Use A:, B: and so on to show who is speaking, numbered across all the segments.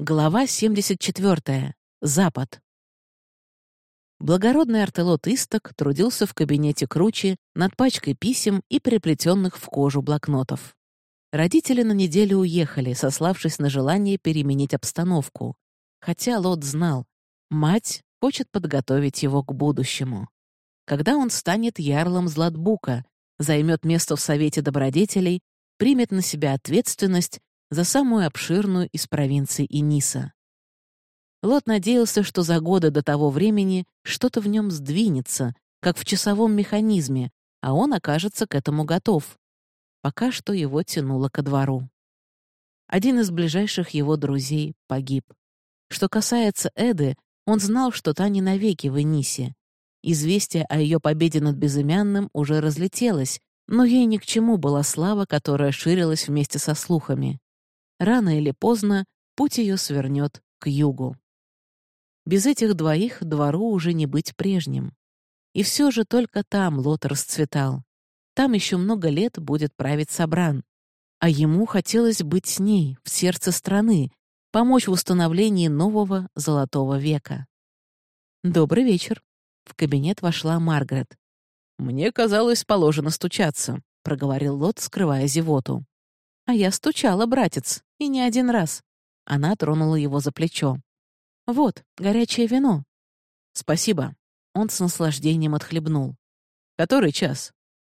A: Глава 74. Запад. Благородный артелот Исток трудился в кабинете круче над пачкой писем и переплетенных в кожу блокнотов. Родители на неделю уехали, сославшись на желание переменить обстановку. Хотя Лот знал, мать хочет подготовить его к будущему. Когда он станет ярлом Златбука, займет место в Совете добродетелей, примет на себя ответственность за самую обширную из провинций Иниса. Лот надеялся, что за годы до того времени что-то в нем сдвинется, как в часовом механизме, а он окажется к этому готов. Пока что его тянуло ко двору. Один из ближайших его друзей погиб. Что касается Эды, он знал, что та не навеки в Энисе. Известие о ее победе над Безымянным уже разлетелось, но ей ни к чему была слава, которая ширилась вместе со слухами. Рано или поздно путь ее свернет к югу. Без этих двоих двору уже не быть прежним. И все же только там лот расцветал. Там еще много лет будет править Собран. А ему хотелось быть с ней, в сердце страны, помочь в установлении нового золотого века. «Добрый вечер». В кабинет вошла Маргарет. «Мне казалось, положено стучаться», — проговорил Лот, скрывая зевоту. «А я стучала, братец, и не один раз». Она тронула его за плечо. «Вот, горячее вино». «Спасибо». Он с наслаждением отхлебнул. «Который час?»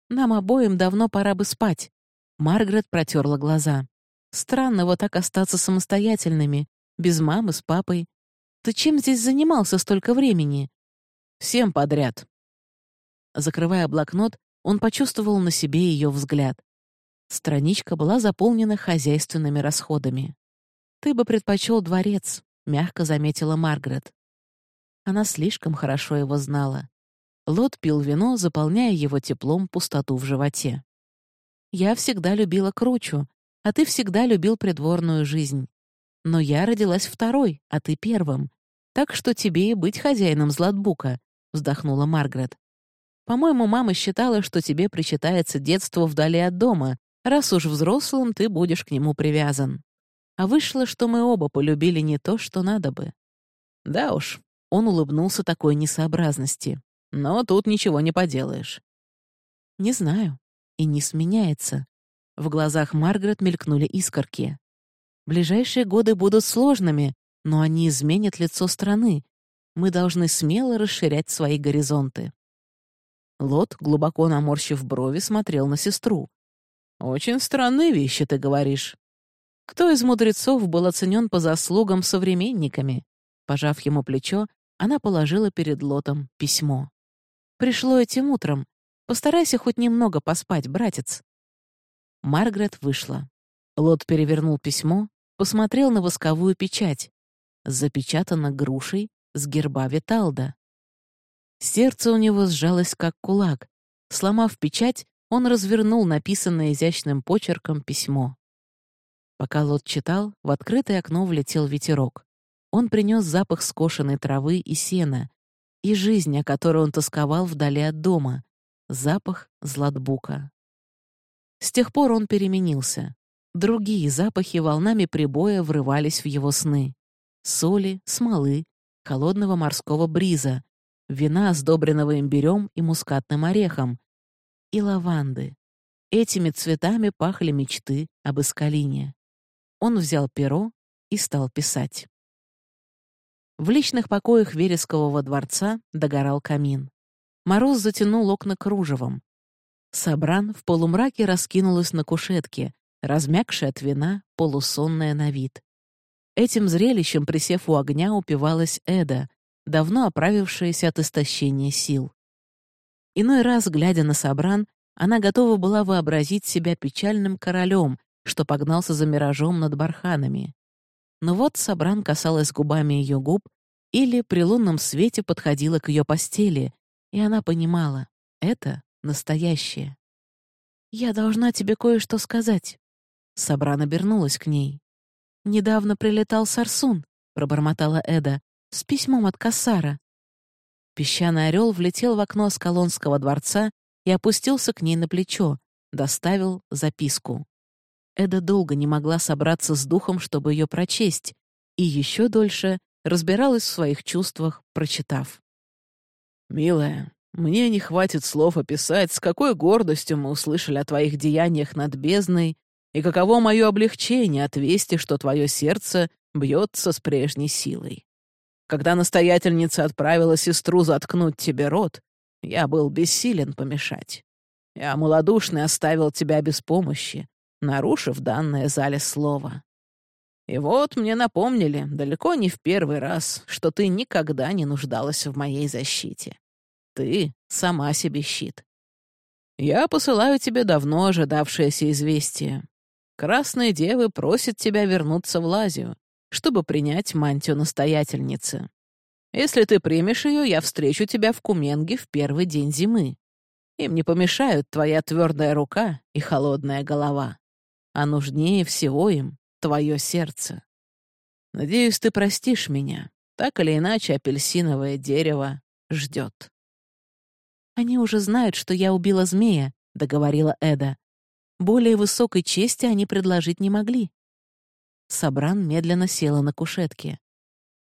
A: «Нам обоим давно пора бы спать». Маргарет протерла глаза. «Странно вот так остаться самостоятельными, без мамы, с папой. Ты чем здесь занимался столько времени?» «Всем подряд». Закрывая блокнот, он почувствовал на себе ее взгляд. Страничка была заполнена хозяйственными расходами. «Ты бы предпочел дворец», — мягко заметила Маргарет. Она слишком хорошо его знала. Лот пил вино, заполняя его теплом пустоту в животе. «Я всегда любила кручу, а ты всегда любил придворную жизнь. Но я родилась второй, а ты первым. Так что тебе и быть хозяином Златбука», — вздохнула Маргарет. «По-моему, мама считала, что тебе причитается детство вдали от дома, раз уж взрослым ты будешь к нему привязан. А вышло, что мы оба полюбили не то, что надо бы. Да уж, он улыбнулся такой несообразности. Но тут ничего не поделаешь. Не знаю. И не сменяется. В глазах Маргарет мелькнули искорки. Ближайшие годы будут сложными, но они изменят лицо страны. Мы должны смело расширять свои горизонты. Лот, глубоко наморщив брови, смотрел на сестру. «Очень странные вещи ты говоришь. Кто из мудрецов был оценен по заслугам современниками?» Пожав ему плечо, она положила перед Лотом письмо. «Пришло этим утром. Постарайся хоть немного поспать, братец». Маргарет вышла. Лот перевернул письмо, посмотрел на восковую печать. Запечатана грушей с герба Виталда. Сердце у него сжалось, как кулак. Сломав печать, он развернул написанное изящным почерком письмо. Пока Лот читал, в открытое окно влетел ветерок. Он принес запах скошенной травы и сена, и жизнь, о которой он тосковал вдали от дома, запах златбука. С тех пор он переменился. Другие запахи волнами прибоя врывались в его сны. Соли, смолы, холодного морского бриза, вина, сдобренного имбирем и мускатным орехом, и лаванды. Этими цветами пахли мечты об Искалине. Он взял перо и стал писать. В личных покоях Верескового дворца догорал камин. Мороз затянул окна кружевом. Собран в полумраке раскинулась на кушетке, размягшая от вина, полусонная на вид. Этим зрелищем, присев у огня, упивалась Эда, давно оправившаяся от истощения сил. Иной раз, глядя на Собран, она готова была вообразить себя печальным королем, что погнался за миражом над барханами. Но вот Собран касалась губами ее губ или при лунном свете подходила к ее постели, и она понимала — это настоящее. «Я должна тебе кое-что сказать». Собран обернулась к ней. «Недавно прилетал Сарсун», — пробормотала Эда, — «с письмом от Кассара. Песчаный орел влетел в окно Скалонского дворца и опустился к ней на плечо, доставил записку. Эда долго не могла собраться с духом, чтобы ее прочесть, И еще дольше разбиралась в своих чувствах, прочитав.
B: «Милая, мне не хватит слов описать, с какой гордостью мы услышали о твоих деяниях над бездной и каково мое облегчение от вести, что твое сердце бьется с прежней силой. Когда настоятельница отправила сестру заткнуть тебе рот, я был бессилен помешать. Я малодушный оставил тебя без помощи, нарушив данное зале слово. И вот мне напомнили, далеко не в первый раз, что ты никогда не нуждалась в моей защите. Ты сама себе щит. Я посылаю тебе давно ожидавшееся известие. Красные девы просят тебя вернуться в Лазию, чтобы принять мантию настоятельницы. Если ты примешь ее, я встречу тебя в Куменге в первый день зимы. Им не помешают твоя твердая рука и холодная голова. А нужнее всего им твое сердце. Надеюсь, ты простишь меня. Так или иначе, апельсиновое дерево ждет.
A: «Они уже знают, что я убила змея», — договорила Эда. Более высокой чести они предложить не могли. Сабран медленно села на кушетке.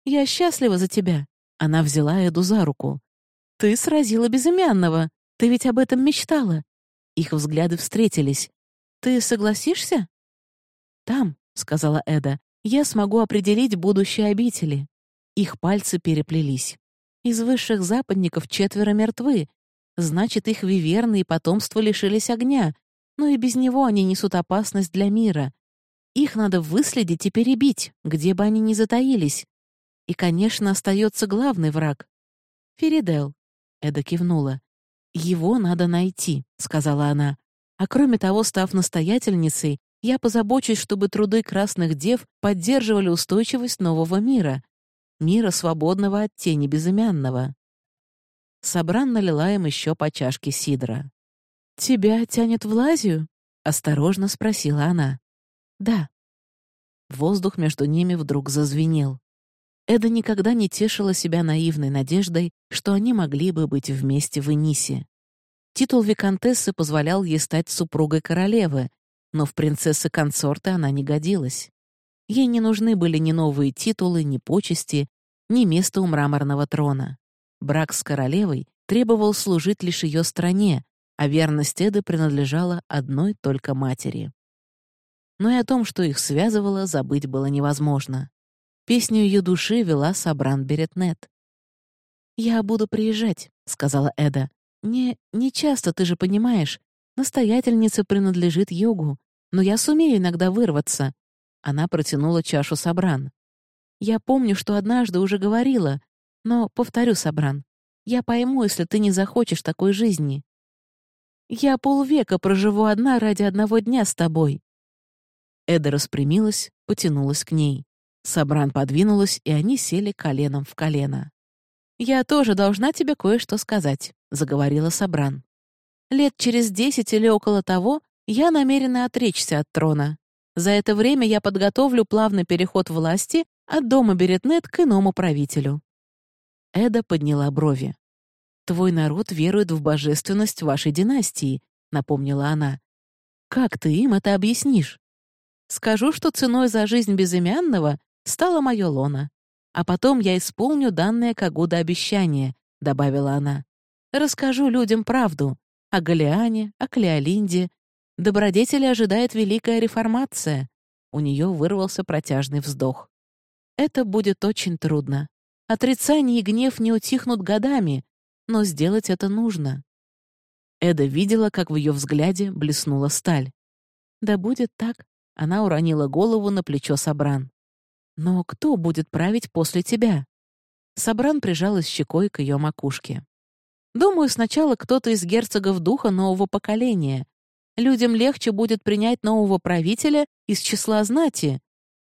A: «Я счастлива за тебя!» Она взяла Эду за руку. «Ты сразила безымянного! Ты ведь об этом мечтала!» Их взгляды встретились. «Ты согласишься?» «Там», — сказала Эда, — «я смогу определить будущее обители». Их пальцы переплелись. Из высших западников четверо мертвы. Значит, их виверны и потомство лишились огня, но и без него они несут опасность для мира. Их надо выследить и перебить, где бы они ни затаились. И, конечно, остается главный враг. Феридел. Эда кивнула. «Его надо найти», — сказала она. «А кроме того, став настоятельницей, я позабочусь, чтобы труды красных дев поддерживали устойчивость нового мира. Мира, свободного от тени безымянного». Собран налила им еще по чашке сидра. «Тебя тянет в лазию?» — осторожно спросила она. «Да». Воздух между ними вдруг зазвенел. Эда никогда не тешила себя наивной надеждой, что они могли бы быть вместе в Энисе. Титул виконтессы позволял ей стать супругой королевы, но в принцессы-консорты она не годилась. Ей не нужны были ни новые титулы, ни почести, ни место у мраморного трона. Брак с королевой требовал служить лишь ее стране, а верность Эды принадлежала одной только матери. Но и о том, что их связывало, забыть было невозможно. Песню ее души вела Сабран Беретнет. «Я буду приезжать», — сказала Эда. «Не, не часто, ты же понимаешь. Настоятельница принадлежит йогу, но я сумею иногда вырваться». Она протянула чашу Сабран. «Я помню, что однажды уже говорила, но, повторю, Сабран, я пойму, если ты не захочешь такой жизни. Я полвека проживу одна ради одного дня с тобой». Эда распрямилась, потянулась к ней. Сабран подвинулась, и они сели коленом в колено. «Я тоже должна тебе кое-что сказать», — заговорила Сабран. «Лет через десять или около того я намерена отречься от трона. За это время я подготовлю плавный переход власти от дома Беретнет к иному правителю». Эда подняла брови. «Твой народ верует в божественность вашей династии», — напомнила она. «Как ты им это объяснишь?» «Скажу, что ценой за жизнь безымянного стало мое лоно. А потом я исполню данное Кагуда обещание», — добавила она. «Расскажу людям правду о Галиане, о Клеолинде. Добродетели ожидает великая реформация». У нее вырвался протяжный вздох. «Это будет очень трудно. Отрицание и гнев не утихнут годами, но сделать это нужно. Эда видела, как в ее взгляде блеснула сталь. «Да будет так», — она уронила голову на плечо Сабран. «Но кто будет править после тебя?» Сабран прижалась щекой к ее макушке. «Думаю, сначала кто-то из герцогов духа нового поколения. Людям легче будет принять нового правителя из числа знати.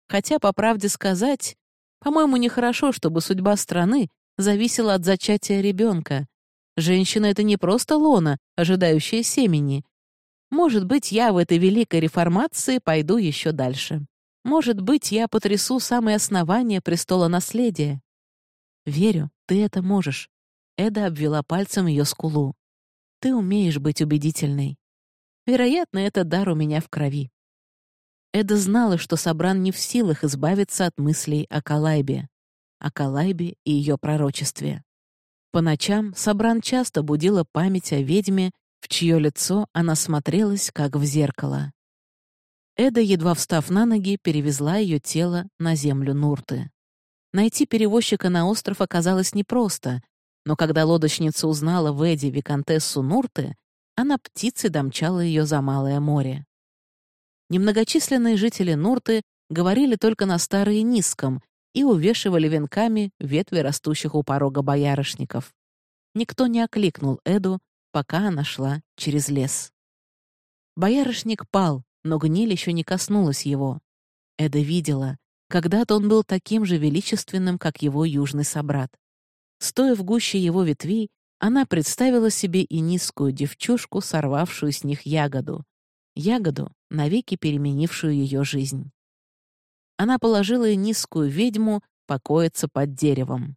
A: Хотя, по правде сказать, по-моему, нехорошо, чтобы судьба страны зависела от зачатия ребенка. Женщина — это не просто лона, ожидающая семени. Может быть, я в этой великой реформации пойду еще дальше. Может быть, я потрясу самые основания престола наследия. Верю, ты это можешь. Эда обвела пальцем ее скулу. Ты умеешь быть убедительной. Вероятно, это дар у меня в крови. Эда знала, что Сабран не в силах избавиться от мыслей о Калайбе, о Калайбе и ее пророчестве. По ночам Сабран часто будила память о ведьме, в чье лицо она смотрелась, как в зеркало. Эда, едва встав на ноги, перевезла ее тело на землю Нурты. Найти перевозчика на остров оказалось непросто, но когда лодочница узнала в Эдди виконтессу Нурты, она птицей домчала ее за Малое море. Немногочисленные жители Нурты говорили только на старые низком и увешивали венками ветви растущих у порога боярышников. Никто не окликнул Эду, пока она шла через лес. Боярышник пал, но гниль еще не коснулась его. Эда видела, когда-то он был таким же величественным, как его южный собрат. Стоя в гуще его ветвей, она представила себе и низкую девчушку, сорвавшую с них ягоду. Ягоду, навеки переменившую ее жизнь. Она положила и низкую ведьму покоиться под деревом.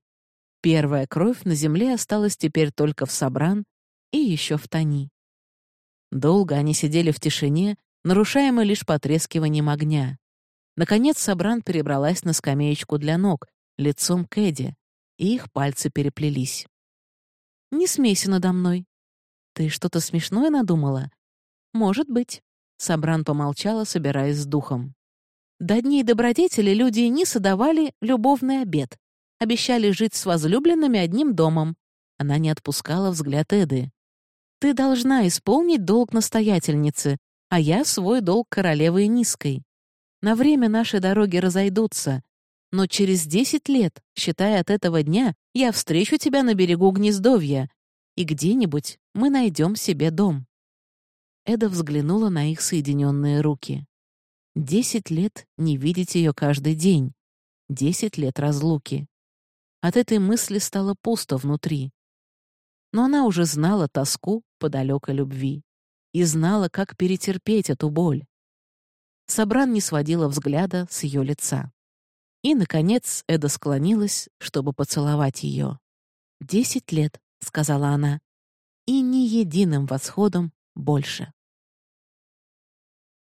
A: Первая кровь на земле осталась теперь только в Собран и еще в Тони. Долго они сидели в тишине, нарушаемой лишь потрескиванием огня. Наконец Собран перебралась на скамеечку для ног, лицом к Эдди, и их пальцы переплелись. «Не смейся надо мной. Ты что-то смешное надумала?» «Может быть». Собран помолчала, собираясь с духом. До дней добродетели люди Эниса давали любовный обед. Обещали жить с возлюбленными одним домом. Она не отпускала взгляд Эды. «Ты должна исполнить долг настоятельницы, а я свой долг королевы Эниской. На время наши дороги разойдутся, но через десять лет, считая от этого дня, я встречу тебя на берегу гнездовья, и где-нибудь мы найдем себе дом». Эда взглянула на их соединенные руки. Десять лет не видеть ее каждый день. Десять лет разлуки. От этой мысли стало пусто внутри. Но она уже знала тоску по далекой любви и знала, как перетерпеть эту боль. Собран не сводила взгляда с ее лица. И, наконец, Эда склонилась, чтобы поцеловать ее. «Десять лет», — сказала она, — «и ни единым восходом больше».